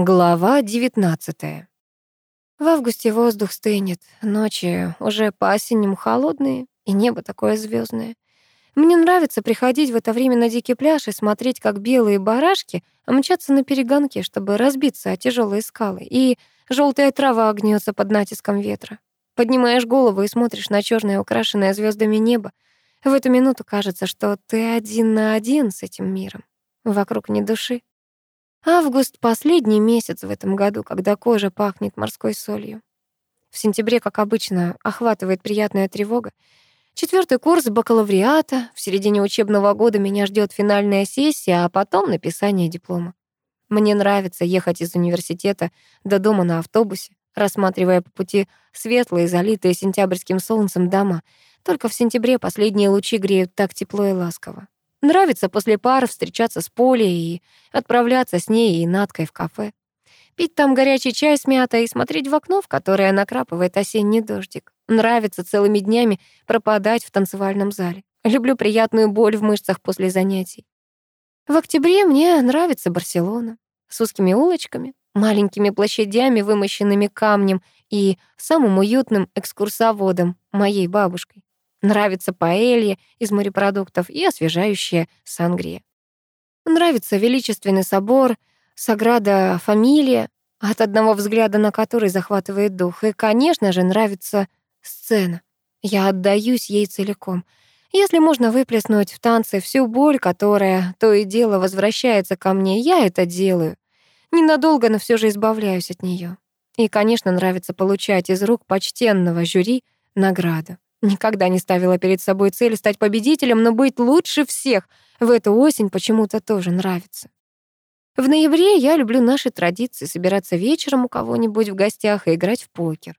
Глава 19 В августе воздух стынет, ночи уже по-осеннему холодные, и небо такое звездное. Мне нравится приходить в это время на дикий пляж и смотреть, как белые барашки мчатся на перегонке, чтобы разбиться о тяжелые скалы, и желтая трава гнется под натиском ветра. Поднимаешь голову и смотришь на черное, украшенное звездами небо. В эту минуту кажется, что ты один на один с этим миром. Вокруг ни души. Август — последний месяц в этом году, когда кожа пахнет морской солью. В сентябре, как обычно, охватывает приятная тревога. Четвертый курс бакалавриата, в середине учебного года меня ждет финальная сессия, а потом написание диплома. Мне нравится ехать из университета до дома на автобусе, рассматривая по пути светлые, залитые сентябрьским солнцем дома. Только в сентябре последние лучи греют так тепло и ласково. Нравится после пар встречаться с Полей и отправляться с ней и Наткой в кафе. Пить там горячий чай с мятой и смотреть в окно, в которое накрапывает осенний дождик. Нравится целыми днями пропадать в танцевальном зале. Люблю приятную боль в мышцах после занятий. В октябре мне нравится Барселона. С узкими улочками, маленькими площадями, вымощенными камнем и самым уютным экскурсоводом, моей бабушкой. Нравится паэлья из морепродуктов и освежающая сангрия. Нравится величественный собор, Саграда Фамилия, от одного взгляда на который захватывает дух. И, конечно же, нравится сцена. Я отдаюсь ей целиком. Если можно выплеснуть в танце всю боль, которая то и дело возвращается ко мне, я это делаю. Ненадолго, но все же избавляюсь от нее. И, конечно, нравится получать из рук почтенного жюри награду. Никогда не ставила перед собой цель стать победителем, но быть лучше всех в эту осень почему-то тоже нравится. В ноябре я люблю наши традиции собираться вечером у кого-нибудь в гостях и играть в покер.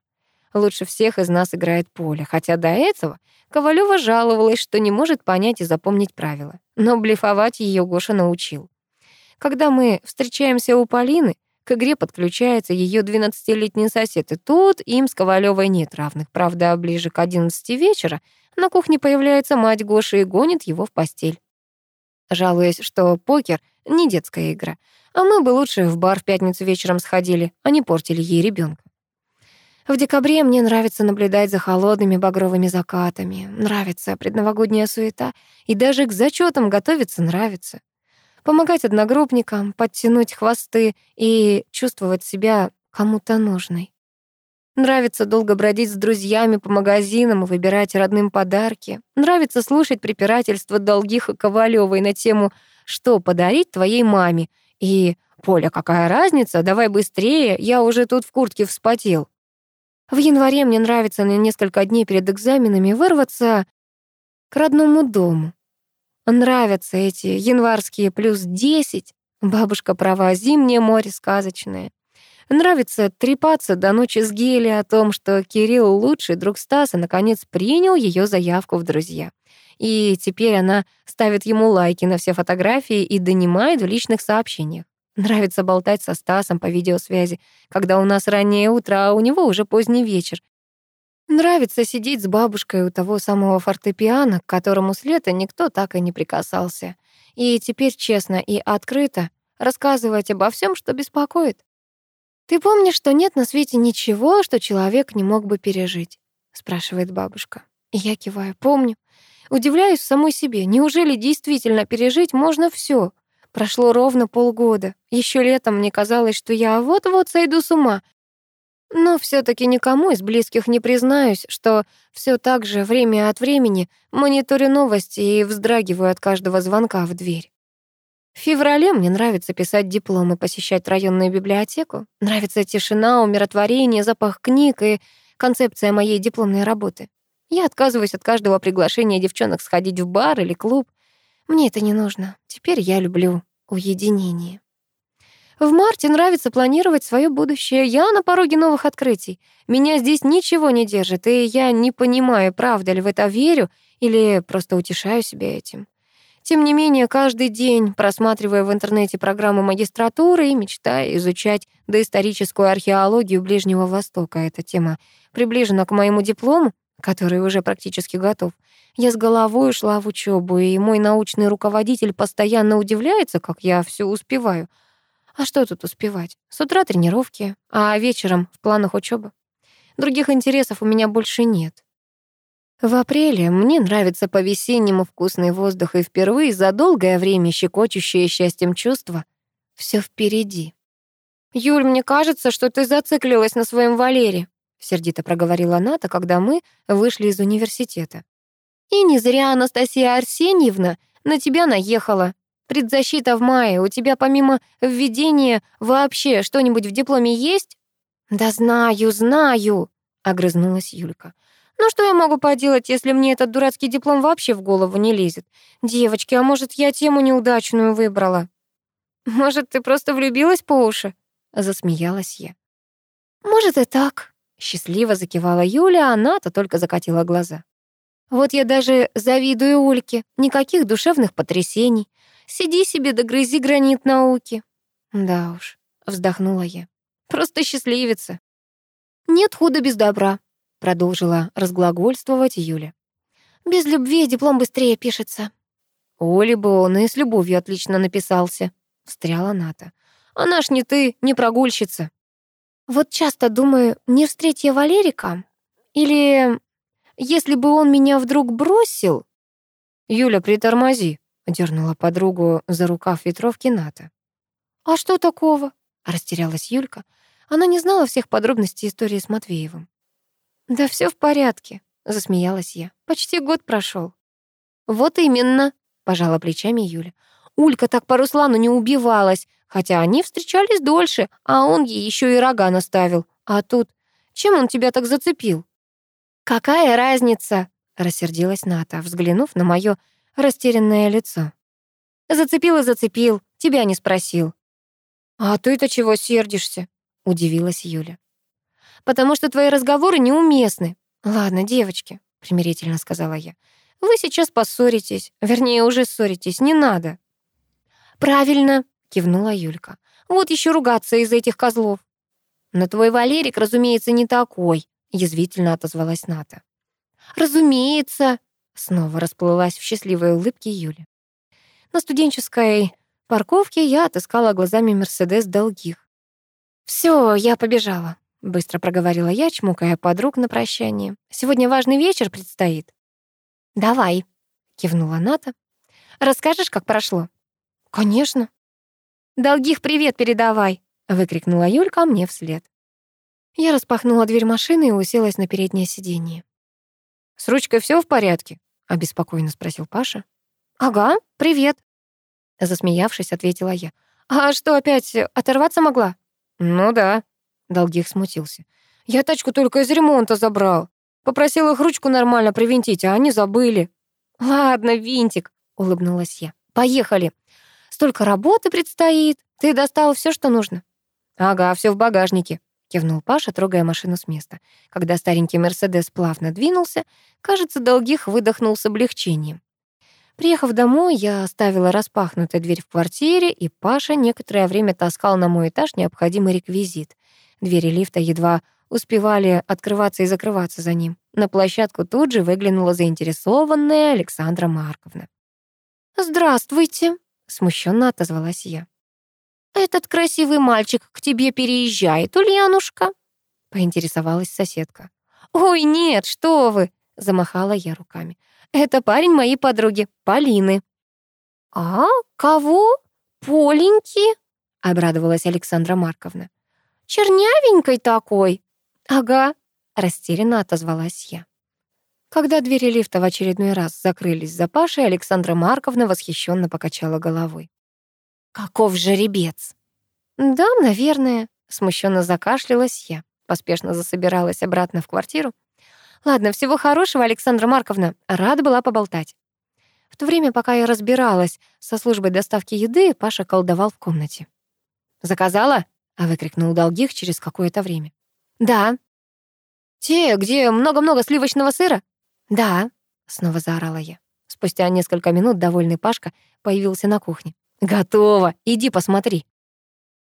Лучше всех из нас играет Поля, хотя до этого Ковалева жаловалась, что не может понять и запомнить правила. Но блефовать ее Гоша научил. Когда мы встречаемся у Полины, к игре подключается ее 12-летний сосед, и тут им с Ковалевой нет равных. Правда, ближе к 11 вечера на кухне появляется мать Гоши и гонит его в постель. Жалуясь, что покер — не детская игра, а мы бы лучше в бар в пятницу вечером сходили, а не портили ей ребенка. В декабре мне нравится наблюдать за холодными багровыми закатами, нравится предновогодняя суета, и даже к зачетам готовиться нравится помогать одногруппникам, подтянуть хвосты и чувствовать себя кому-то нужной. Нравится долго бродить с друзьями по магазинам и выбирать родным подарки. Нравится слушать препирательства долгих и Ковалёвой на тему «Что подарить твоей маме?» и «Поля, какая разница? Давай быстрее, я уже тут в куртке вспотел». В январе мне нравится на несколько дней перед экзаменами вырваться к родному дому, Нравятся эти январские плюс десять. Бабушка права, зимнее море сказочное. Нравится трепаться до ночи с Гели о том, что Кирилл, лучший друг Стаса, наконец принял ее заявку в друзья. И теперь она ставит ему лайки на все фотографии и донимает в личных сообщениях. Нравится болтать со Стасом по видеосвязи, когда у нас раннее утро, а у него уже поздний вечер. Нравится сидеть с бабушкой у того самого фортепиано, к которому с лета никто так и не прикасался. И теперь честно и открыто рассказывать обо всем, что беспокоит. «Ты помнишь, что нет на свете ничего, что человек не мог бы пережить?» — спрашивает бабушка. И я киваю. «Помню. Удивляюсь самой себе. Неужели действительно пережить можно все? Прошло ровно полгода. Еще летом мне казалось, что я вот-вот сойду с ума, но все таки никому из близких не признаюсь, что все так же время от времени мониторю новости и вздрагиваю от каждого звонка в дверь. В феврале мне нравится писать дипломы, посещать районную библиотеку. Нравится тишина, умиротворение, запах книг и концепция моей дипломной работы. Я отказываюсь от каждого приглашения девчонок сходить в бар или клуб. Мне это не нужно. Теперь я люблю уединение. В марте нравится планировать свое будущее. Я на пороге новых открытий. Меня здесь ничего не держит, и я не понимаю, правда ли в это верю или просто утешаю себя этим. Тем не менее, каждый день, просматривая в интернете программу магистратуры и мечтая изучать доисторическую археологию Ближнего Востока, эта тема приближена к моему диплому, который уже практически готов, я с головой ушла в учебу, и мой научный руководитель постоянно удивляется, как я все успеваю — А что тут успевать? С утра тренировки, а вечером в планах учебы. Других интересов у меня больше нет. В апреле мне нравится по-весеннему вкусный воздух и впервые за долгое время щекочущее счастьем чувство. Все впереди. «Юль, мне кажется, что ты зациклилась на своем Валере», сердито проговорила Ната, когда мы вышли из университета. «И не зря Анастасия Арсеньевна на тебя наехала. Предзащита в мае. У тебя помимо введения вообще что-нибудь в дипломе есть?» «Да знаю, знаю», — огрызнулась Юлька. «Ну что я могу поделать, если мне этот дурацкий диплом вообще в голову не лезет? Девочки, а может, я тему неудачную выбрала?» «Может, ты просто влюбилась по уши?» — засмеялась я. «Может, и так», — счастливо закивала Юля, а она-то только закатила глаза. «Вот я даже завидую Ульке. Никаких душевных потрясений. Сиди себе да грызи гранит науки». «Да уж», — вздохнула я. «Просто счастливица». «Нет худа без добра», — продолжила разглагольствовать Юля. «Без любви диплом быстрее пишется». «Оли бы он и с любовью отлично написался», — встряла Ната. Она ж не ты, не прогульщица. Вот часто думаю, не встреть я Валерика? Или если бы он меня вдруг бросил? Юля, притормози, дернула подругу за рукав ветровки Ната. А что такого? Растерялась Юлька. Она не знала всех подробностей истории с Матвеевым. Да все в порядке, засмеялась я. Почти год прошел. Вот именно, пожала плечами Юля. Улька так по Руслану не убивалась, хотя они встречались дольше, а он ей еще и рога наставил. А тут... Чем он тебя так зацепил? «Какая разница?» — рассердилась Ната, взглянув на мое растерянное лицо. «Зацепил и зацепил, тебя не спросил». «А ты-то чего сердишься?» — удивилась Юля. «Потому что твои разговоры неуместны. Ладно, девочки», — примирительно сказала я. «Вы сейчас поссоритесь, вернее, уже ссоритесь, не надо». «Правильно», — кивнула Юлька. «Вот еще ругаться из этих козлов». «Но твой Валерик, разумеется, не такой», — язвительно отозвалась Ната. «Разумеется», — снова расплылась в счастливой улыбке Юля. На студенческой парковке я отыскала глазами Мерседес долгих. Все, я побежала», — быстро проговорила я, чмокая подруг на прощание. «Сегодня важный вечер предстоит». «Давай», — кивнула Ната. «Расскажешь, как прошло?» «Конечно». «Долгих привет передавай!» — выкрикнула Юлька мне вслед. Я распахнула дверь машины и уселась на переднее сиденье. «С ручкой все в порядке?» — обеспокоенно спросил Паша. «Ага, привет!» Засмеявшись, ответила я. «А что, опять оторваться могла?» «Ну да», — Долгих смутился. «Я тачку только из ремонта забрал. Попросил их ручку нормально привинтить, а они забыли». «Ладно, винтик», — улыбнулась я. «Поехали. Столько работы предстоит. Ты достал все, что нужно?» «Ага, все в багажнике», — кивнул Паша, трогая машину с места. Когда старенький «Мерседес» плавно двинулся, кажется, Долгих выдохнул с облегчением. Приехав домой, я оставила распахнутую дверь в квартире, и Паша некоторое время таскал на мой этаж необходимый реквизит. Двери лифта едва успевали открываться и закрываться за ним. На площадку тут же выглянула заинтересованная Александра Марковна. «Здравствуйте», смущенно отозвалась я. «Этот красивый мальчик к тебе переезжает, Ульянушка?» — поинтересовалась соседка. «Ой, нет, что вы!» — замахала я руками. «Это парень моей подруги, Полины». «А, кого? Поленьки?» — обрадовалась Александра Марковна. «Чернявенькой такой?» «Ага», — растерянно отозвалась я. Когда двери лифта в очередной раз закрылись за Пашей, Александра Марковна восхищенно покачала головой. «Каков жеребец!» «Да, наверное», — смущенно закашлялась я. Поспешно засобиралась обратно в квартиру. «Ладно, всего хорошего, Александра Марковна. Рада была поболтать». В то время, пока я разбиралась со службой доставки еды, Паша колдовал в комнате. «Заказала?» — выкрикнул Долгих через какое-то время. «Да». «Те, где много-много сливочного сыра?» «Да», — снова заорала я. Спустя несколько минут довольный Пашка появился на кухне. «Готово! Иди посмотри!»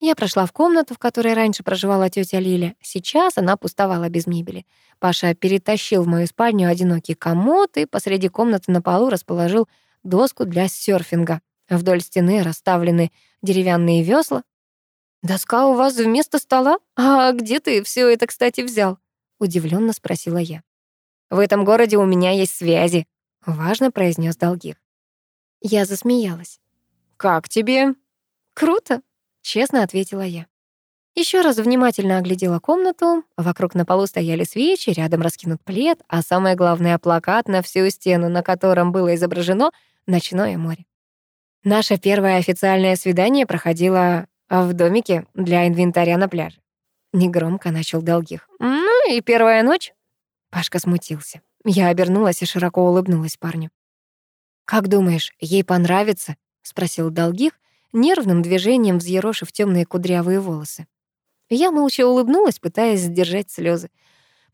Я прошла в комнату, в которой раньше проживала тетя Лиля. Сейчас она пустовала без мебели. Паша перетащил в мою спальню одинокий комод и посреди комнаты на полу расположил доску для серфинга. Вдоль стены расставлены деревянные весла. «Доска у вас вместо стола? А где ты все это, кстати, взял?» — удивленно спросила я. «В этом городе у меня есть связи», — важно произнес Долгих. Я засмеялась. «Как тебе?» «Круто», — честно ответила я. Еще раз внимательно оглядела комнату. Вокруг на полу стояли свечи, рядом раскинут плед, а самое главное — плакат на всю стену, на котором было изображено ночное море. Наше первое официальное свидание проходило в домике для инвентаря на пляже. Негромко начал Долгих. «Ну и первая ночь?» Пашка смутился. Я обернулась и широко улыбнулась парню. «Как думаешь, ей понравится?» — спросил Долгих, нервным движением взъерошив темные кудрявые волосы. Я молча улыбнулась, пытаясь сдержать слезы.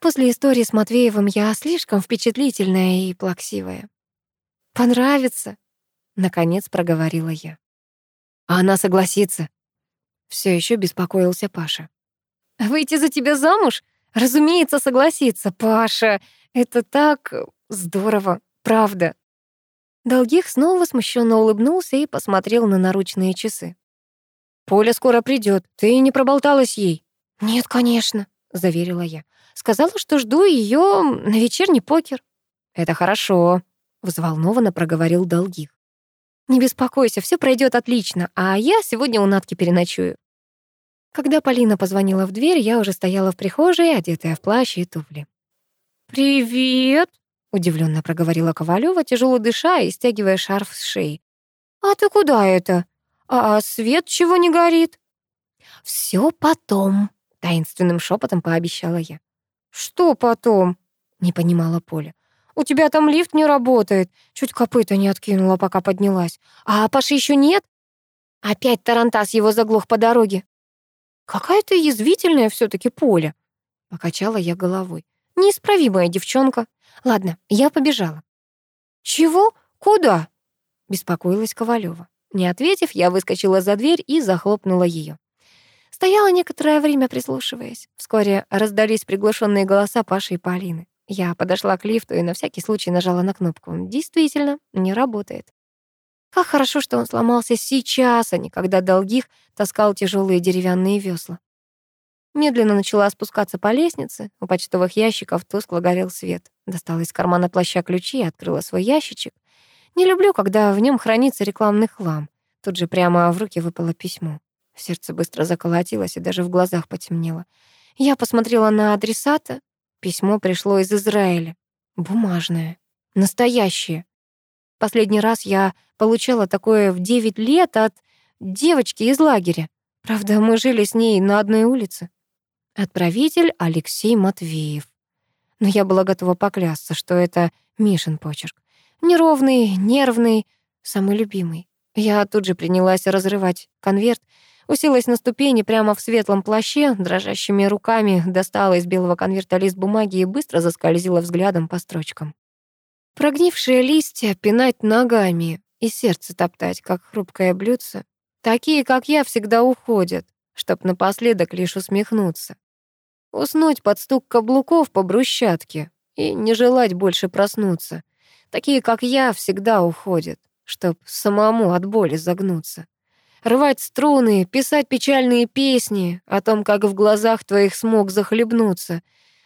После истории с Матвеевым я слишком впечатлительная и плаксивая. «Понравится», — наконец проговорила я. «А она согласится?» Все еще беспокоился Паша. «Выйти за тебя замуж? Разумеется, согласиться, Паша. Это так здорово, правда». Долгих снова смущенно улыбнулся и посмотрел на наручные часы. «Поля скоро придет. Ты не проболталась ей?» «Нет, конечно», — заверила я. «Сказала, что жду ее на вечерний покер». «Это хорошо», — взволнованно проговорил Долгих. «Не беспокойся, все пройдет отлично, а я сегодня у Натки переночую». Когда Полина позвонила в дверь, я уже стояла в прихожей, одетая в плащ и туфли. «Привет!» — удивленно проговорила Ковалева, тяжело дыша и стягивая шарф с шеи. «А ты куда это? А свет чего не горит?» Все потом», — таинственным шепотом пообещала я. «Что потом?» — не понимала Поля. «У тебя там лифт не работает. Чуть копыта не откинула, пока поднялась. А Паши еще нет?» Опять Тарантас его заглох по дороге. «Какая ты язвительная все таки Поля!» — покачала я головой. «Неисправимая девчонка. Ладно, я побежала». «Чего? Куда?» — беспокоилась Ковалева. Не ответив, я выскочила за дверь и захлопнула ее. Стояла некоторое время, прислушиваясь. Вскоре раздались приглушенные голоса Паши и Полины. Я подошла к лифту и на всякий случай нажала на кнопку. Действительно, не работает. Как хорошо, что он сломался сейчас, а не когда долгих таскал тяжелые деревянные весла. Медленно начала спускаться по лестнице. У почтовых ящиков тускло горел свет. Достала из кармана плаща ключи и открыла свой ящичек. Не люблю, когда в нем хранится рекламный хлам. Тут же прямо в руки выпало письмо. Сердце быстро заколотилось и даже в глазах потемнело. Я посмотрела на адресата. Письмо пришло из Израиля. Бумажное. Настоящее. Последний раз я получала такое в 9 лет от девочки из лагеря. Правда, мы жили с ней на одной улице. Отправитель Алексей Матвеев. Но я была готова поклясться, что это Мишин почерк. Неровный, нервный, самый любимый. Я тут же принялась разрывать конверт, уселась на ступени прямо в светлом плаще, дрожащими руками достала из белого конверта лист бумаги и быстро заскользила взглядом по строчкам. Прогнившие листья пинать ногами и сердце топтать, как хрупкое блюдце. Такие, как я, всегда уходят, чтоб напоследок лишь усмехнуться. Уснуть под стук каблуков по брусчатке и не желать больше проснуться. Такие, как я, всегда уходят, чтоб самому от боли загнуться. Рвать струны, писать печальные песни о том, как в глазах твоих смог захлебнуться.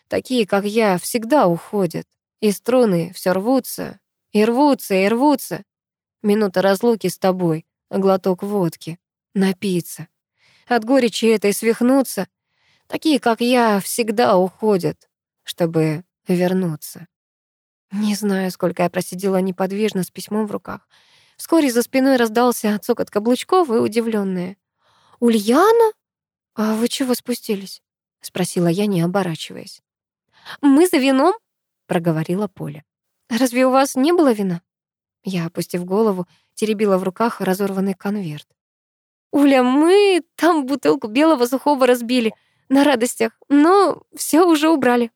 Такие, как я, всегда уходят, и струны все рвутся, и рвутся, и рвутся. Минута разлуки с тобой, глоток водки, напиться. От горечи этой свихнуться — Такие, как я, всегда уходят, чтобы вернуться. Не знаю, сколько я просидела неподвижно с письмом в руках. Вскоре за спиной раздался цокот каблучков и удивленная. «Ульяна? А вы чего спустились?» — спросила я, не оборачиваясь. «Мы за вином?» — проговорила Поля. «Разве у вас не было вина?» Я, опустив голову, теребила в руках разорванный конверт. «Уля, мы там бутылку белого сухого разбили на радостях, но все уже убрали.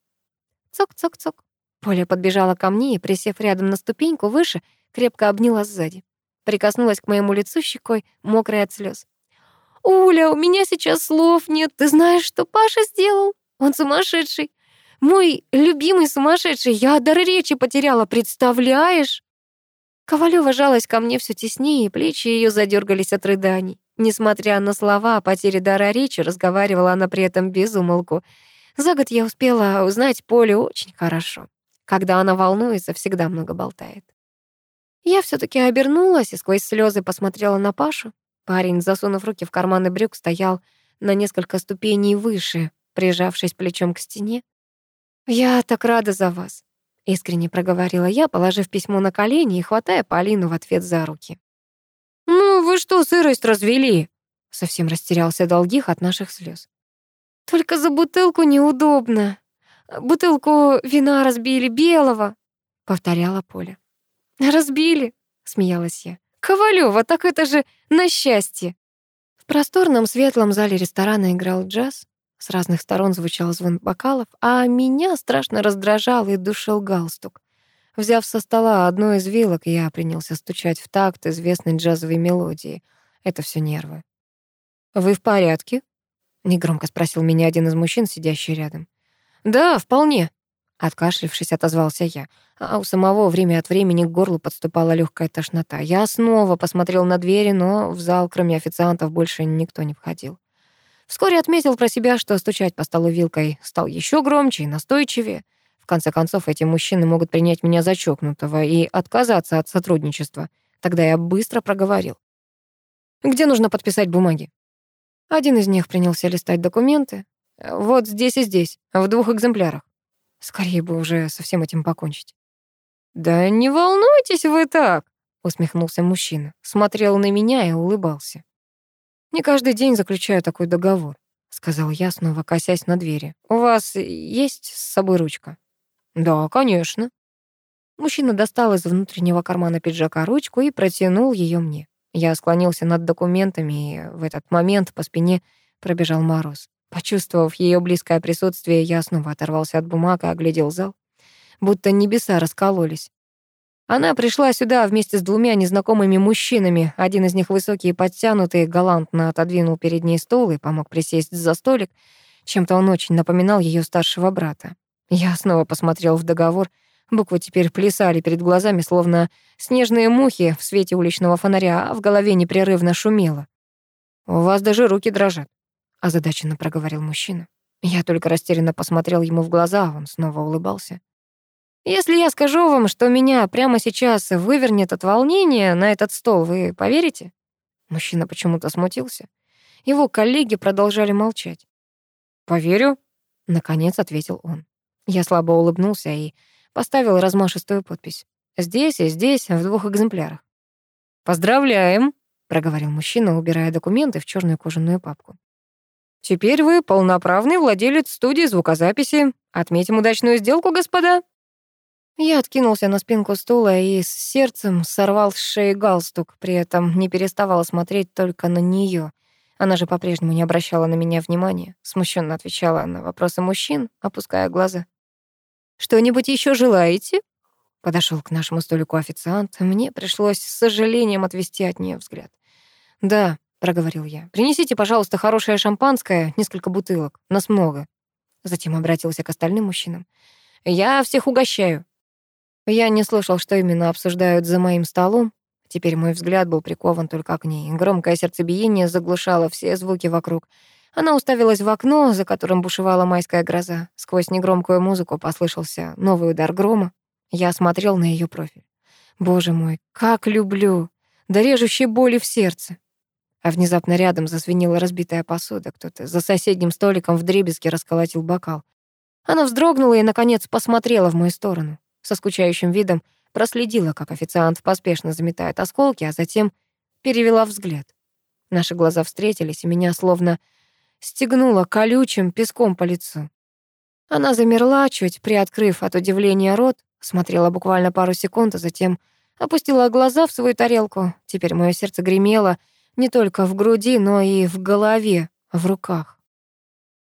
Цок-цок-цок. Поля подбежала ко мне и, присев рядом на ступеньку выше, крепко обняла сзади. Прикоснулась к моему лицу щекой, мокрой от слез. «Уля, у меня сейчас слов нет. Ты знаешь, что Паша сделал? Он сумасшедший. Мой любимый сумасшедший. Я дар речи потеряла, представляешь?» Ковалева жалась ко мне все теснее, и плечи ее задергались от рыданий. Несмотря на слова о потере дара речи, разговаривала она при этом без умолку. За год я успела узнать Полю очень хорошо. Когда она волнуется, всегда много болтает. Я все таки обернулась и сквозь слезы посмотрела на Пашу. Парень, засунув руки в карманы брюк, стоял на несколько ступеней выше, прижавшись плечом к стене. «Я так рада за вас», — искренне проговорила я, положив письмо на колени и хватая Полину в ответ за руки. «Ну, вы что, сырость развели?» Совсем растерялся Долгих от наших слез. «Только за бутылку неудобно. Бутылку вина разбили белого», — повторяла Поля. «Разбили», — смеялась я. «Ковалёва, так это же на счастье!» В просторном светлом зале ресторана играл джаз. С разных сторон звучал звон бокалов, а меня страшно раздражал и душил галстук. Взяв со стола одну из вилок, я принялся стучать в такт известной джазовой мелодии. Это все нервы. «Вы в порядке?» — негромко спросил меня один из мужчин, сидящий рядом. «Да, вполне», — откашлившись, отозвался я. А у самого время от времени к горлу подступала легкая тошнота. Я снова посмотрел на двери, но в зал, кроме официантов, больше никто не входил. Вскоре отметил про себя, что стучать по столу вилкой стал еще громче и настойчивее. В конце концов, эти мужчины могут принять меня за чокнутого и отказаться от сотрудничества. Тогда я быстро проговорил. «Где нужно подписать бумаги?» Один из них принялся листать документы. «Вот здесь и здесь, в двух экземплярах. Скорее бы уже со всем этим покончить». «Да не волнуйтесь вы так», — усмехнулся мужчина, смотрел на меня и улыбался. «Не каждый день заключаю такой договор», — сказал я, снова косясь на двери. «У вас есть с собой ручка?» «Да, конечно». Мужчина достал из внутреннего кармана пиджака ручку и протянул ее мне. Я склонился над документами, и в этот момент по спине пробежал мороз. Почувствовав ее близкое присутствие, я снова оторвался от бумаг и оглядел зал. Будто небеса раскололись. Она пришла сюда вместе с двумя незнакомыми мужчинами. Один из них высокий и подтянутый, галантно отодвинул перед ней стол и помог присесть за столик. Чем-то он очень напоминал ее старшего брата. Я снова посмотрел в договор. Буквы теперь плясали перед глазами, словно снежные мухи в свете уличного фонаря, а в голове непрерывно шумело. «У вас даже руки дрожат», — озадаченно проговорил мужчина. Я только растерянно посмотрел ему в глаза, а он снова улыбался. «Если я скажу вам, что меня прямо сейчас вывернет от волнения на этот стол, вы поверите?» Мужчина почему-то смутился. Его коллеги продолжали молчать. «Поверю», — наконец ответил он. Я слабо улыбнулся и поставил размашистую подпись. «Здесь и здесь, в двух экземплярах». «Поздравляем», — проговорил мужчина, убирая документы в черную кожаную папку. «Теперь вы полноправный владелец студии звукозаписи. Отметим удачную сделку, господа». Я откинулся на спинку стула и с сердцем сорвал с шеи галстук, при этом не переставала смотреть только на нее. Она же по-прежнему не обращала на меня внимания, смущенно отвечала на вопросы мужчин, опуская глаза. «Что-нибудь еще желаете?» Подошел к нашему столику официант. Мне пришлось с сожалением отвести от нее взгляд. «Да», — проговорил я, — «принесите, пожалуйста, хорошее шампанское, несколько бутылок, нас много». Затем обратился к остальным мужчинам. «Я всех угощаю». Я не слышал, что именно обсуждают за моим столом. Теперь мой взгляд был прикован только к ней. Громкое сердцебиение заглушало все звуки вокруг — она уставилась в окно, за которым бушевала майская гроза. Сквозь негромкую музыку послышался новый удар грома. Я смотрел на ее профиль. Боже мой, как люблю! Да режущей боли в сердце. А внезапно рядом зазвенела разбитая посуда. Кто-то за соседним столиком в дребезге расколотил бокал. Она вздрогнула и, наконец, посмотрела в мою сторону. Со скучающим видом проследила, как официант поспешно заметает осколки, а затем перевела взгляд. Наши глаза встретились, и меня словно стегнула колючим песком по лицу. Она замерла, чуть приоткрыв от удивления рот, смотрела буквально пару секунд, а затем опустила глаза в свою тарелку. Теперь мое сердце гремело не только в груди, но и в голове, в руках.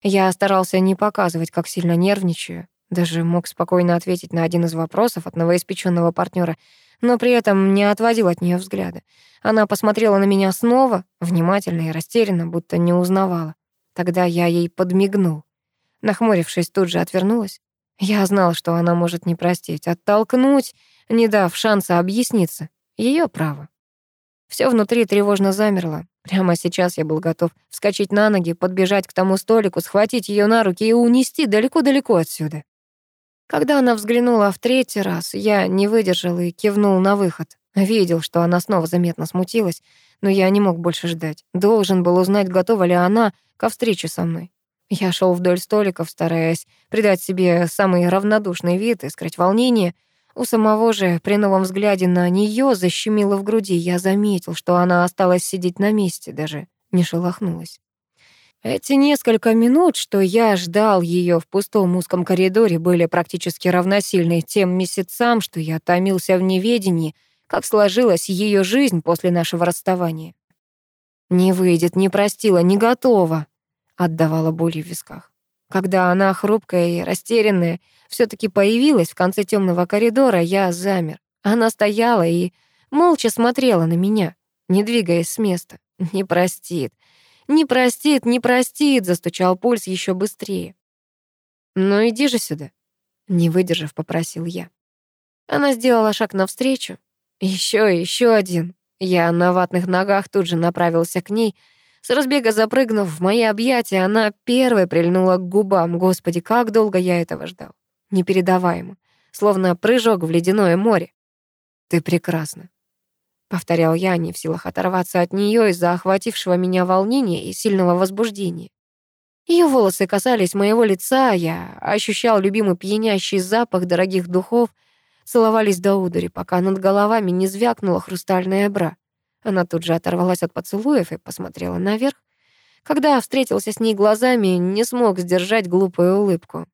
Я старался не показывать, как сильно нервничаю, даже мог спокойно ответить на один из вопросов от новоиспеченного партнера, но при этом не отводил от нее взгляда. Она посмотрела на меня снова, внимательно и растерянно, будто не узнавала. Тогда я ей подмигнул. Нахмурившись, тут же отвернулась. Я знал, что она может не простить, оттолкнуть, не дав шанса объясниться. Ее право. Все внутри тревожно замерло. Прямо сейчас я был готов вскочить на ноги, подбежать к тому столику, схватить ее на руки и унести далеко-далеко отсюда. Когда она взглянула в третий раз, я не выдержал и кивнул на выход. Видел, что она снова заметно смутилась, но я не мог больше ждать. Должен был узнать, готова ли она ко встрече со мной. Я шел вдоль столиков, стараясь придать себе самый равнодушный вид и скрыть волнение. У самого же при новом взгляде на нее защемило в груди. Я заметил, что она осталась сидеть на месте, даже не шелохнулась. Эти несколько минут, что я ждал ее в пустом узком коридоре, были практически равносильны тем месяцам, что я томился в неведении, как сложилась ее жизнь после нашего расставания. Не выйдет, не простила, не готова отдавала болью в висках. Когда она, хрупкая и растерянная, все таки появилась в конце темного коридора, я замер. Она стояла и молча смотрела на меня, не двигаясь с места. «Не простит, не простит, не простит», — застучал пульс еще быстрее. «Ну иди же сюда», — не выдержав, попросил я. Она сделала шаг навстречу. Еще, еще один. Я на ватных ногах тут же направился к ней, с разбега запрыгнув в мои объятия, она первой прильнула к губам. Господи, как долго я этого ждал. Непередаваемо. Словно прыжок в ледяное море. «Ты прекрасна», — повторял я, не в силах оторваться от нее из-за охватившего меня волнения и сильного возбуждения. Ее волосы касались моего лица, я ощущал любимый пьянящий запах дорогих духов, целовались до удури, пока над головами не звякнула хрустальная бра. Она тут же оторвалась от поцелуев и посмотрела наверх. Когда встретился с ней глазами, не смог сдержать глупую улыбку.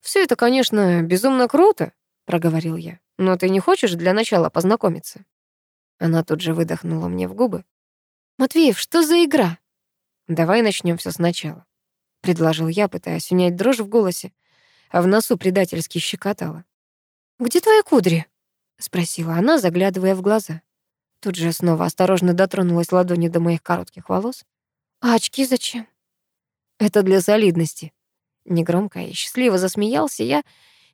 «Всё это, конечно, безумно круто», — проговорил я. «Но ты не хочешь для начала познакомиться?» Она тут же выдохнула мне в губы. «Матвеев, что за игра?» «Давай начнём всё сначала», — предложил я, пытаясь унять дрожь в голосе, а в носу предательски щекотало. «Где твои кудри?» — спросила она, заглядывая в глаза. Тут же снова осторожно дотронулась ладонью до моих коротких волос. «А очки зачем?» «Это для солидности». Негромко и счастливо засмеялся я,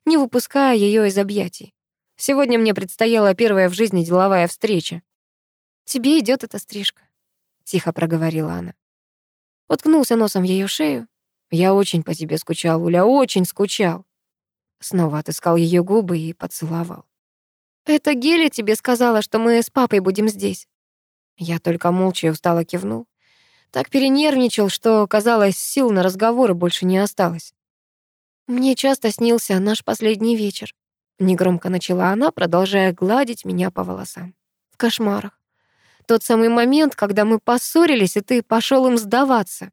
не выпуская ее из объятий. Сегодня мне предстояла первая в жизни деловая встреча. «Тебе идет эта стрижка», — тихо проговорила она. Уткнулся носом в ее шею. «Я очень по тебе скучал, Уля, очень скучал». Снова отыскал ее губы и поцеловал. «Это Геля тебе сказала, что мы с папой будем здесь». Я только молча и устало кивнул. Так перенервничал, что, казалось, сил на разговоры больше не осталось. «Мне часто снился наш последний вечер», — негромко начала она, продолжая гладить меня по волосам. «В кошмарах. Тот самый момент, когда мы поссорились, и ты пошел им сдаваться».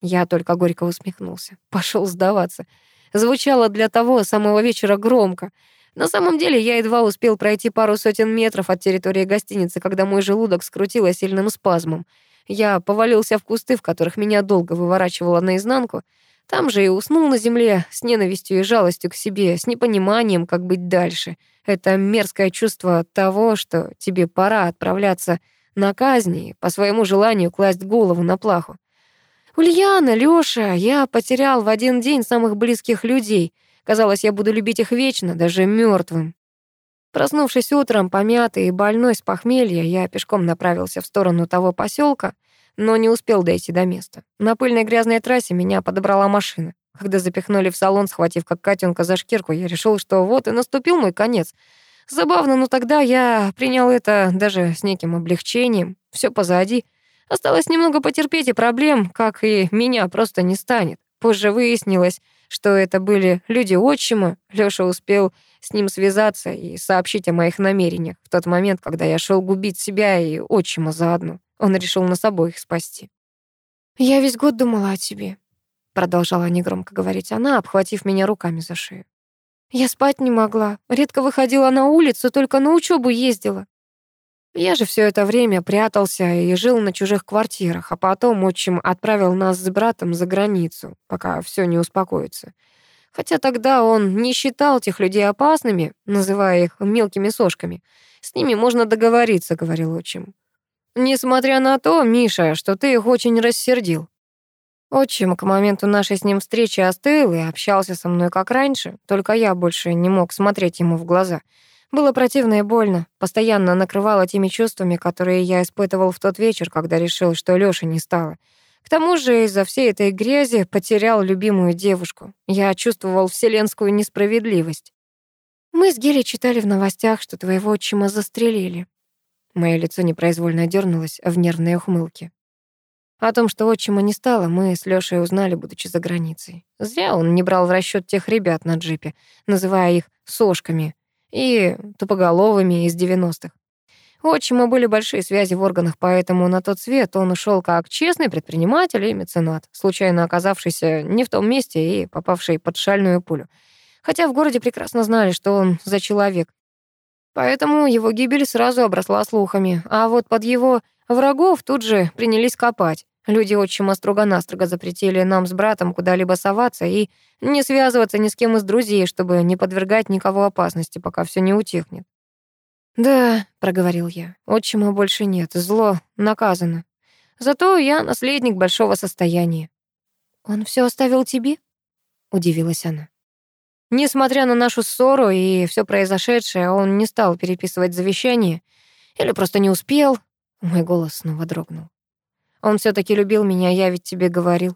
Я только горько усмехнулся. Пошел сдаваться. Звучало для того самого вечера громко — на самом деле, я едва успел пройти пару сотен метров от территории гостиницы, когда мой желудок скрутило сильным спазмом. Я повалился в кусты, в которых меня долго выворачивало наизнанку. Там же и уснул на земле с ненавистью и жалостью к себе, с непониманием, как быть дальше. Это мерзкое чувство того, что тебе пора отправляться на казни и по своему желанию класть голову на плаху. Ульяна, Лёша, я потерял в один день самых близких людей — Казалось, я буду любить их вечно, даже мертвым. Проснувшись утром, помятый и больной с похмелья, я пешком направился в сторону того поселка, но не успел дойти до места. На пыльной грязной трассе меня подобрала машина. Когда запихнули в салон, схватив как котенка за шкирку, я решил, что вот и наступил мой конец. Забавно, но тогда я принял это даже с неким облегчением. Все позади. Осталось немного потерпеть, и проблем, как и меня, просто не станет. Позже выяснилось, что это были люди отчима. Лёша успел с ним связаться и сообщить о моих намерениях в тот момент, когда я шел губить себя и отчима заодно. Он решил нас обоих спасти. «Я весь год думала о тебе», — продолжала негромко говорить она, обхватив меня руками за шею. «Я спать не могла, редко выходила на улицу, только на учебу ездила. Я же все это время прятался и жил на чужих квартирах, а потом отчим отправил нас с братом за границу, пока все не успокоится. Хотя тогда он не считал тех людей опасными, называя их мелкими сошками. С ними можно договориться, говорил отчим. Несмотря на то, Миша, что ты их очень рассердил. Отчим к моменту нашей с ним встречи остыл и общался со мной как раньше, только я больше не мог смотреть ему в глаза — Было противно и больно, постоянно накрывало теми чувствами, которые я испытывал в тот вечер, когда решил, что Лёши не стало. К тому же из-за всей этой грязи потерял любимую девушку. Я чувствовал вселенскую несправедливость. Мы с Гелей читали в новостях, что твоего отчима застрелили. Мое лицо непроизвольно дернулось в нервной ухмылке. О том, что отчима не стало, мы с Лёшей узнали, будучи за границей. Зря он не брал в расчёт тех ребят на джипе, называя их «сошками» и «тупоголовыми» из 90-х. У отчима были большие связи в органах, поэтому на тот свет он ушел как честный предприниматель и меценат, случайно оказавшийся не в том месте и попавший под шальную пулю. Хотя в городе прекрасно знали, что он за человек. Поэтому его гибель сразу обросла слухами, а вот под его врагов тут же принялись копать. Люди отчима строго-настрого запретили нам с братом куда-либо соваться и не связываться ни с кем из друзей, чтобы не подвергать никого опасности, пока все не утихнет. «Да», — проговорил я, — «отчима больше нет, зло наказано. Зато я наследник большого состояния». «Он все оставил тебе?» — удивилась она. Несмотря на нашу ссору и все произошедшее, он не стал переписывать завещание или просто не успел. Мой голос снова дрогнул. Он все таки любил меня, я ведь тебе говорил.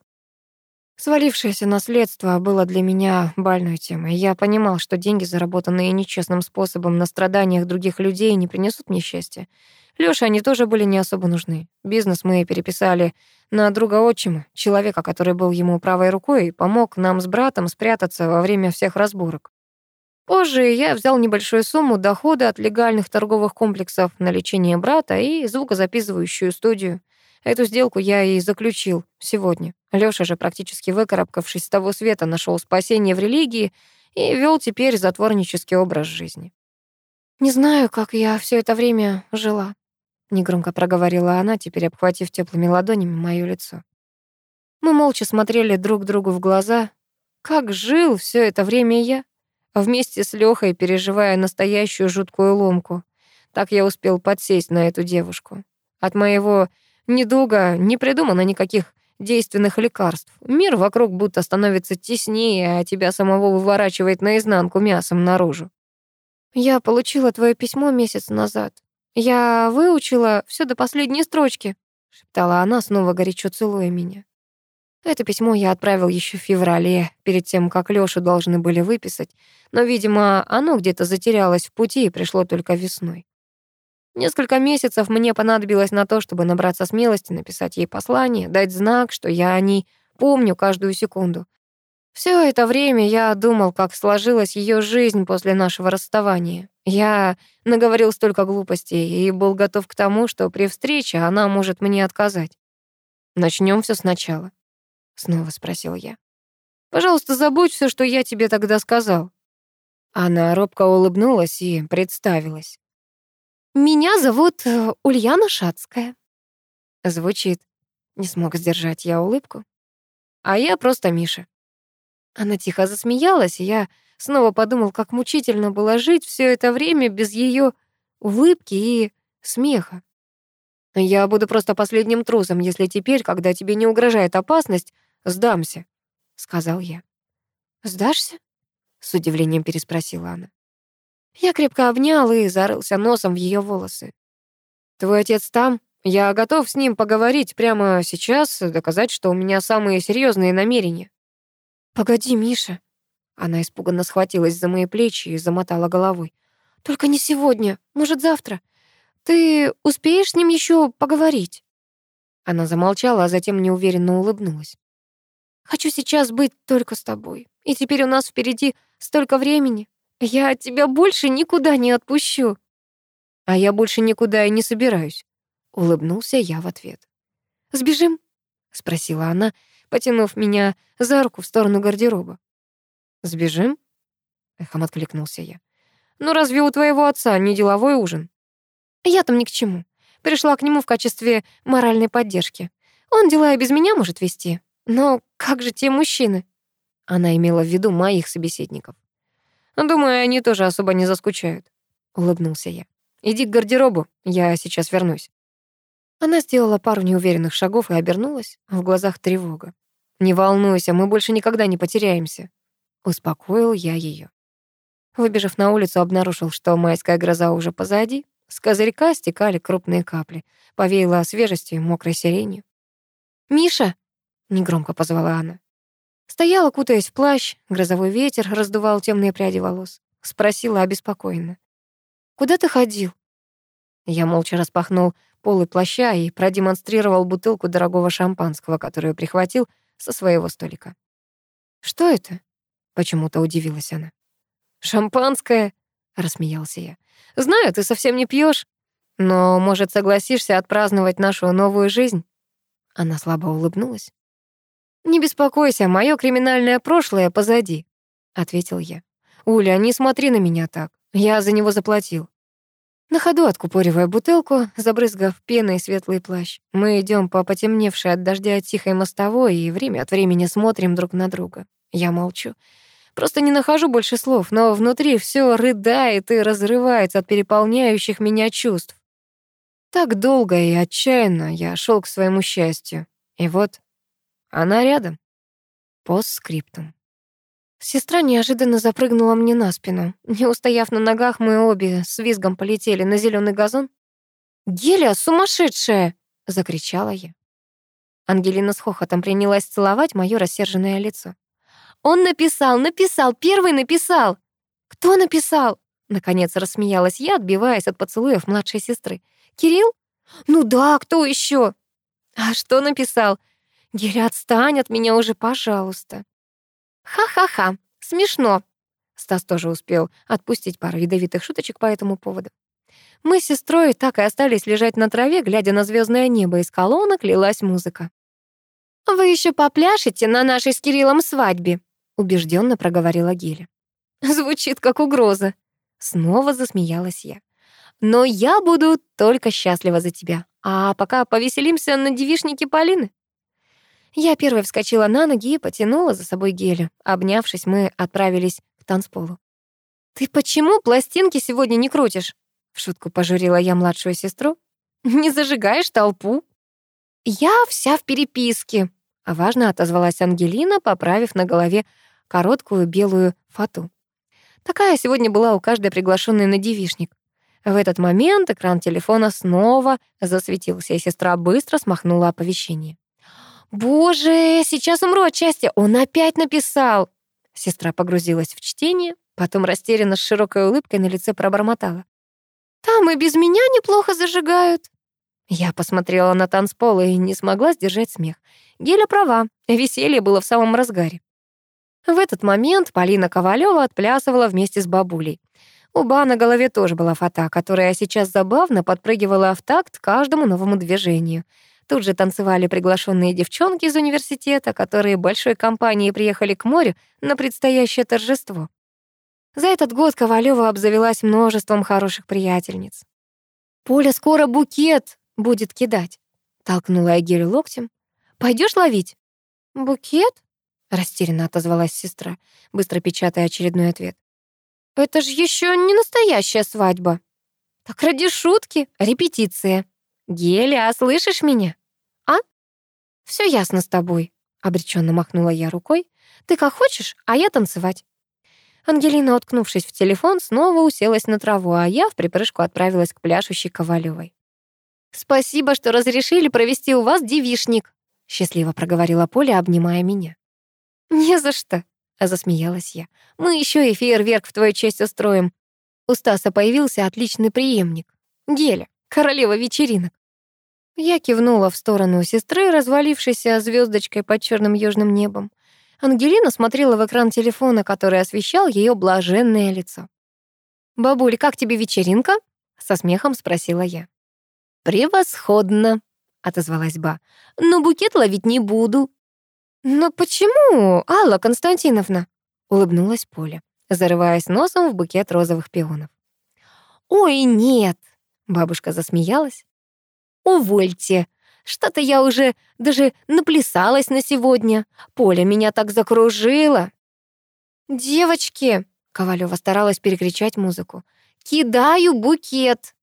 Свалившееся наследство было для меня больной темой. Я понимал, что деньги, заработанные нечестным способом на страданиях других людей, не принесут мне счастья. Лёше они тоже были не особо нужны. Бизнес мы переписали на друга отчима, человека, который был ему правой рукой и помог нам с братом спрятаться во время всех разборок. Позже я взял небольшую сумму дохода от легальных торговых комплексов на лечение брата и звукозаписывающую студию. Эту сделку я и заключил сегодня. Лёша же, практически выкарабкавшись с того света, нашел спасение в религии и вел теперь затворнический образ жизни. «Не знаю, как я все это время жила», — негромко проговорила она, теперь обхватив теплыми ладонями моё лицо. Мы молча смотрели друг другу в глаза. Как жил все это время я, вместе с Лёхой, переживая настоящую жуткую ломку. Так я успел подсесть на эту девушку. От моего недуга не придумано никаких действенных лекарств. Мир вокруг будто становится теснее, а тебя самого выворачивает наизнанку мясом наружу. «Я получила твое письмо месяц назад. Я выучила все до последней строчки», — шептала она, снова горячо целуя меня. Это письмо я отправил еще в феврале, перед тем, как Лёшу должны были выписать, но, видимо, оно где-то затерялось в пути и пришло только весной. Несколько месяцев мне понадобилось на то, чтобы набраться смелости, написать ей послание, дать знак, что я о ней помню каждую секунду. Все это время я думал, как сложилась ее жизнь после нашего расставания. Я наговорил столько глупостей и был готов к тому, что при встрече она может мне отказать. Начнем все сначала, снова спросил я. Пожалуйста, забудь все, что я тебе тогда сказал. Она робко улыбнулась и представилась. Меня зовут э, Ульяна Шацкая. Звучит. Не смог сдержать я улыбку. А я просто Миша. Она тихо засмеялась, и я снова подумал, как мучительно было жить все это время без ее улыбки и смеха. Я буду просто последним трусом, если теперь, когда тебе не угрожает опасность, сдамся, сказал я. Сдашься? с удивлением переспросила она. Я крепко обнял и зарылся носом в ее волосы. «Твой отец там? Я готов с ним поговорить прямо сейчас, доказать, что у меня самые серьезные намерения». «Погоди, Миша». Она испуганно схватилась за мои плечи и замотала головой. «Только не сегодня, может, завтра. Ты успеешь с ним еще поговорить?» Она замолчала, а затем неуверенно улыбнулась. «Хочу сейчас быть только с тобой. И теперь у нас впереди столько времени. Я тебя больше никуда не отпущу. А я больше никуда и не собираюсь, улыбнулся я в ответ. Сбежим? спросила она, потянув меня за руку в сторону гардероба. Сбежим? эхом откликнулся я. Ну разве у твоего отца не деловой ужин? Я там ни к чему. Пришла к нему в качестве моральной поддержки. Он дела и без меня может вести. Но как же те мужчины? Она имела в виду моих собеседников. Думаю, они тоже особо не заскучают. Улыбнулся я. Иди к гардеробу, я сейчас вернусь. Она сделала пару неуверенных шагов и обернулась, в глазах тревога. «Не волнуйся, мы больше никогда не потеряемся», — успокоил я ее. Выбежав на улицу, обнаружил, что майская гроза уже позади. С козырька стекали крупные капли. Повеяло свежестью и мокрой сиренью. «Миша!» — негромко позвала она. Стояла, кутаясь в плащ, грозовой ветер раздувал темные пряди волос. Спросила обеспокоенно. «Куда ты ходил?» Я молча распахнул полы плаща и продемонстрировал бутылку дорогого шампанского, которую прихватил со своего столика. «Что это?» — почему-то удивилась она. «Шампанское?» — рассмеялся я. «Знаю, ты совсем не пьешь, но, может, согласишься отпраздновать нашу новую жизнь?» Она слабо улыбнулась. «Не беспокойся, мое криминальное прошлое позади», — ответил я. «Уля, не смотри на меня так. Я за него заплатил. На ходу откупоривая бутылку, забрызгав пеной светлый плащ, мы идем по потемневшей от дождя тихой мостовой и время от времени смотрим друг на друга. Я молчу. Просто не нахожу больше слов, но внутри все рыдает и разрывается от переполняющих меня чувств. Так долго и отчаянно я шел к своему счастью. И вот она рядом. Постскриптум. Сестра неожиданно запрыгнула мне на спину. Не устояв на ногах, мы обе с визгом полетели на зеленый газон. «Геля, сумасшедшая!» — закричала я. Ангелина с хохотом принялась целовать моё рассерженное лицо. «Он написал, написал, первый написал!» «Кто написал?» Наконец рассмеялась я, отбиваясь от поцелуев младшей сестры. «Кирилл? Ну да, кто еще? «А что написал?» «Геля, отстань от меня уже, пожалуйста!» «Ха-ха-ха, смешно!» Стас тоже успел отпустить пару ядовитых шуточек по этому поводу. Мы с сестрой так и остались лежать на траве, глядя на звездное небо, из колонок лилась музыка. «Вы еще попляшете на нашей с Кириллом свадьбе», убежденно проговорила Геля. «Звучит как угроза». Снова засмеялась я. «Но я буду только счастлива за тебя. А пока повеселимся на девишнике Полины». Я первой вскочила на ноги и потянула за собой геля. Обнявшись, мы отправились к танцполу. «Ты почему пластинки сегодня не крутишь?» В шутку пожурила я младшую сестру. «Не зажигаешь толпу?» «Я вся в переписке», — важно отозвалась Ангелина, поправив на голове короткую белую фату. Такая сегодня была у каждой приглашенной на девишник. В этот момент экран телефона снова засветился, и сестра быстро смахнула оповещение. «Боже, сейчас умру от счастья! Он опять написал!» Сестра погрузилась в чтение, потом растерянно с широкой улыбкой на лице пробормотала. «Там и без меня неплохо зажигают». Я посмотрела на танцпол и не смогла сдержать смех. Геля права, веселье было в самом разгаре. В этот момент Полина Ковалева отплясывала вместе с бабулей. У Ба на голове тоже была фата, которая сейчас забавно подпрыгивала в такт каждому новому движению — Тут же танцевали приглашенные девчонки из университета, которые большой компанией приехали к морю на предстоящее торжество. За этот год Ковалева обзавелась множеством хороших приятельниц. «Поля скоро букет будет кидать», — толкнула я Герю локтем. Пойдешь ловить?» «Букет?» — растерянно отозвалась сестра, быстро печатая очередной ответ. «Это же еще не настоящая свадьба». «Так ради шутки, репетиция». «Геля, слышишь меня?» «А? Все ясно с тобой», — обреченно махнула я рукой. «Ты как хочешь, а я танцевать». Ангелина, уткнувшись в телефон, снова уселась на траву, а я в припрыжку отправилась к пляшущей Ковалевой. «Спасибо, что разрешили провести у вас девишник», — счастливо проговорила Поля, обнимая меня. «Не за что», — засмеялась я. «Мы еще и фейерверк в твою честь устроим. У Стаса появился отличный преемник. Геля, королева вечеринок. Я кивнула в сторону сестры, развалившейся звездочкой под черным южным небом. Ангелина смотрела в экран телефона, который освещал ее блаженное лицо. «Бабуль, как тебе вечеринка?» — со смехом спросила я. «Превосходно», — отозвалась Ба. «Но букет ловить не буду». «Но почему, Алла Константиновна?» — улыбнулась Поля, зарываясь носом в букет розовых пионов. «Ой, нет!» — бабушка засмеялась. Увольте. Что-то я уже даже наплясалась на сегодня. Поля меня так закружила. Девочки, Ковалева старалась перекричать музыку. Кидаю букет.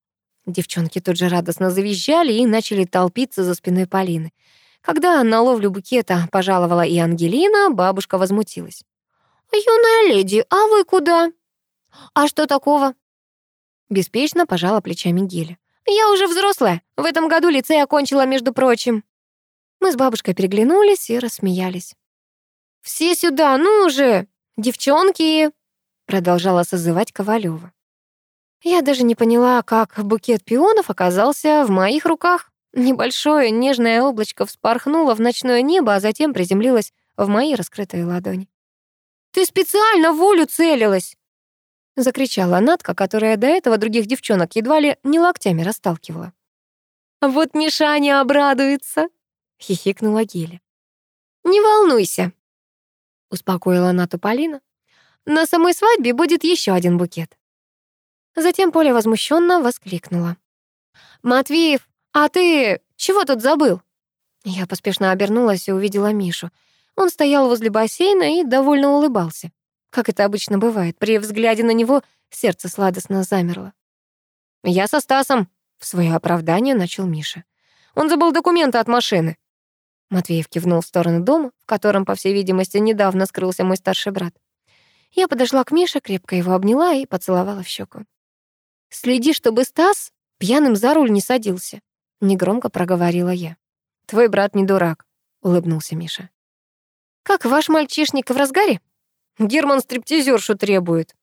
Девчонки тут же радостно завизжали и начали толпиться за спиной Полины. Когда на ловлю букета пожаловала и Ангелина, бабушка возмутилась. «Юная леди, а вы куда?» «А что такого?» Беспечно пожала плечами Геля. «Я уже взрослая. В этом году лицей окончила, между прочим». Мы с бабушкой переглянулись и рассмеялись. «Все сюда, ну уже! Девчонки!» Продолжала созывать Ковалева. Я даже не поняла, как букет пионов оказался в моих руках. Небольшое нежное облачко вспорхнуло в ночное небо, а затем приземлилось в мои раскрытые ладони. «Ты специально в волю целилась!» Закричала Натка, которая до этого других девчонок едва ли не локтями расталкивала. «Вот Мишаня обрадуется!» — хихикнула Геля. «Не волнуйся!» — успокоила Нату Полина. «На самой свадьбе будет еще один букет». Затем Поля возмущенно воскликнула. «Матвеев, а ты чего тут забыл?» Я поспешно обернулась и увидела Мишу. Он стоял возле бассейна и довольно улыбался. Как это обычно бывает, при взгляде на него сердце сладостно замерло. «Я со Стасом», — в свое оправдание начал Миша. «Он забыл документы от машины». Матвеев кивнул в сторону дома, в котором, по всей видимости, недавно скрылся мой старший брат. Я подошла к Мише, крепко его обняла и поцеловала в щеку. «Следи, чтобы Стас пьяным за руль не садился», — негромко проговорила я. «Твой брат не дурак», — улыбнулся Миша. «Как ваш мальчишник в разгаре?» «Герман стриптизершу требует».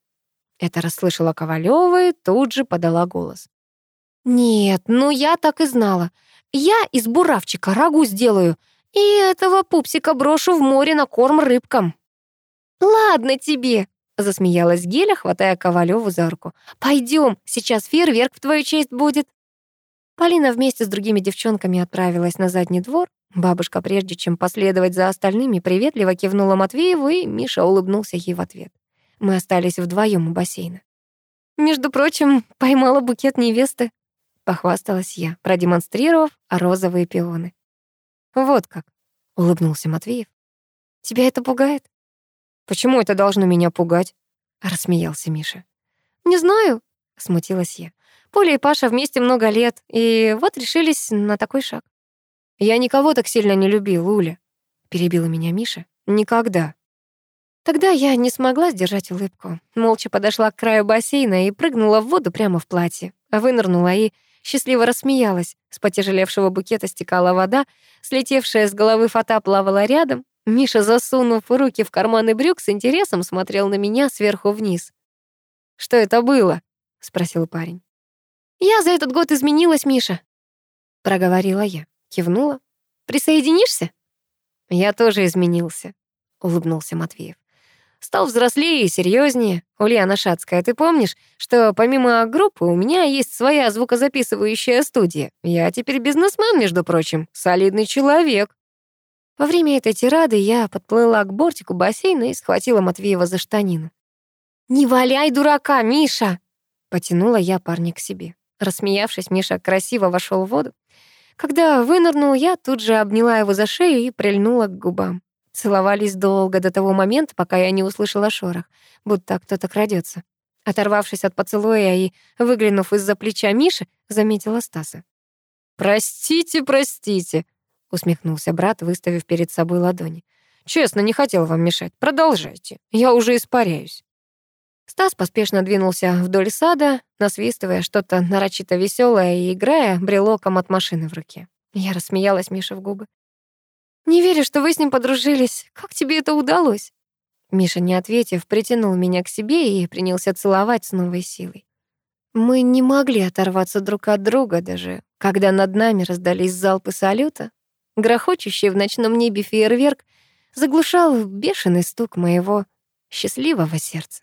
Это расслышала Ковалёва и тут же подала голос. «Нет, ну я так и знала. Я из буравчика рагу сделаю, и этого пупсика брошу в море на корм рыбкам». «Ладно тебе», — засмеялась Геля, хватая Ковалеву за руку. «Пойдем, сейчас фейерверк в твою честь будет». Полина вместе с другими девчонками отправилась на задний двор. Бабушка, прежде чем последовать за остальными, приветливо кивнула Матвееву, и Миша улыбнулся ей в ответ. Мы остались вдвоем у бассейна. «Между прочим, поймала букет невесты», — похвасталась я, продемонстрировав розовые пионы. «Вот как», — улыбнулся Матвеев. «Тебя это пугает?» «Почему это должно меня пугать?» — рассмеялся Миша. «Не знаю», — смутилась я. «Поля и Паша вместе много лет, и вот решились на такой шаг». «Я никого так сильно не любил, Уля», — перебила меня Миша. «Никогда». Тогда я не смогла сдержать улыбку. Молча подошла к краю бассейна и прыгнула в воду прямо в платье. Вынырнула и счастливо рассмеялась. С потяжелевшего букета стекала вода, слетевшая с головы фата плавала рядом. Миша, засунув руки в карманы брюк, с интересом смотрел на меня сверху вниз. «Что это было?» — спросил парень. «Я за этот год изменилась, Миша», — проговорила я, кивнула. «Присоединишься?» «Я тоже изменился», — улыбнулся Матвеев. Стал взрослее и серьезнее. Ульяна Шацкая, ты помнишь, что помимо группы у меня есть своя звукозаписывающая студия? Я теперь бизнесмен, между прочим, солидный человек. Во время этой тирады я подплыла к бортику бассейна и схватила Матвеева за штанину. «Не валяй дурака, Миша!» Потянула я парня к себе. Рассмеявшись, Миша красиво вошел в воду. Когда вынырнул, я тут же обняла его за шею и прильнула к губам. Целовались долго до того момента, пока я не услышала шорох, будто кто-то крадется. Оторвавшись от поцелуя и выглянув из-за плеча Миши, заметила Стаса. «Простите, простите», — усмехнулся брат, выставив перед собой ладони. «Честно, не хотел вам мешать. Продолжайте. Я уже испаряюсь». Стас поспешно двинулся вдоль сада, насвистывая что-то нарочито веселое и играя брелоком от машины в руке. Я рассмеялась Мише в губы. «Не верю, что вы с ним подружились. Как тебе это удалось?» Миша, не ответив, притянул меня к себе и принялся целовать с новой силой. Мы не могли оторваться друг от друга даже, когда над нами раздались залпы салюта. Грохочущий в ночном небе фейерверк заглушал бешеный стук моего счастливого сердца.